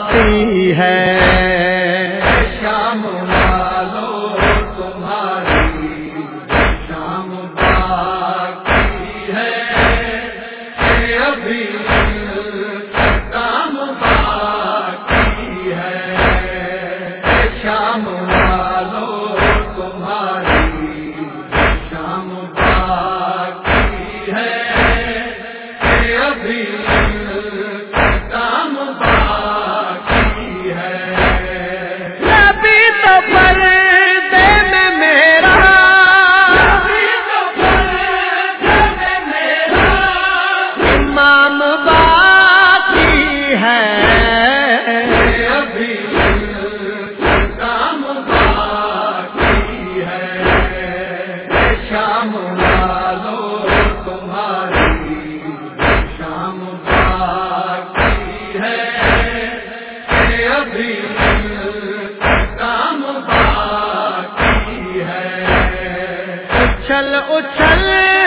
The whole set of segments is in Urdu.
باقی ہے۔ شام والو تمہاری شام باقی ہے۔ ابھی شام باقی ہے۔ شام والو چل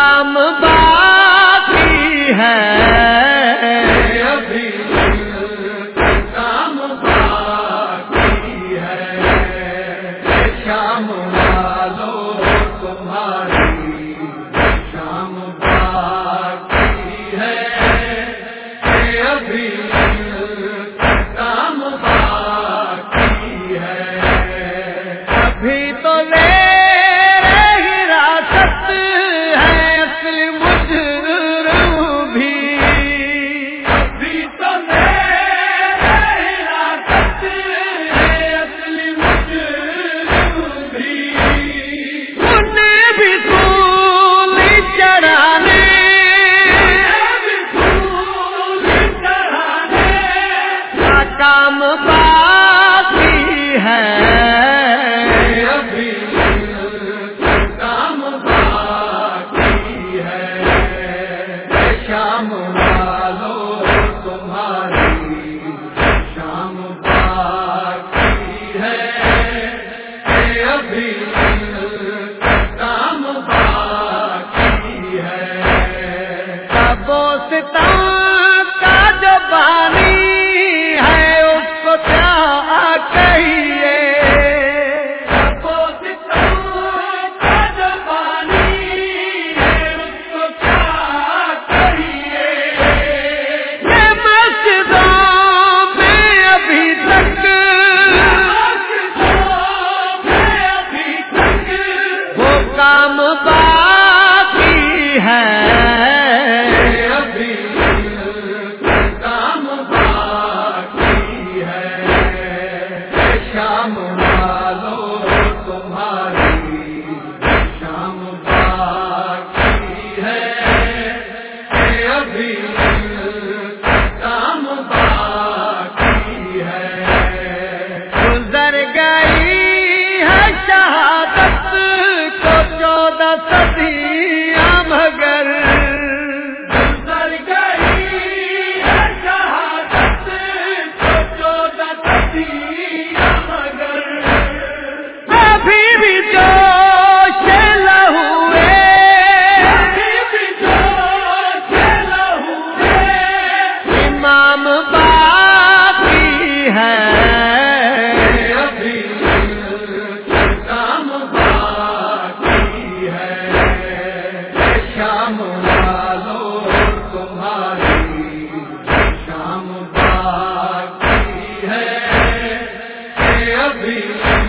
ہم باقی ہے۔ ہوں نام باقی ہے۔ بھی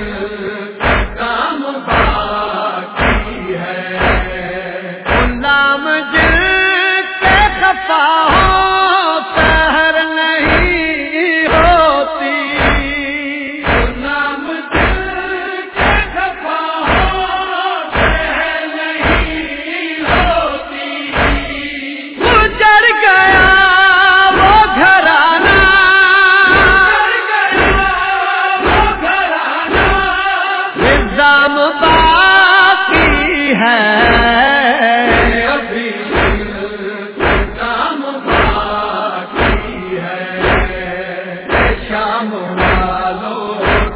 شام والو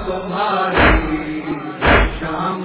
تمہاری شام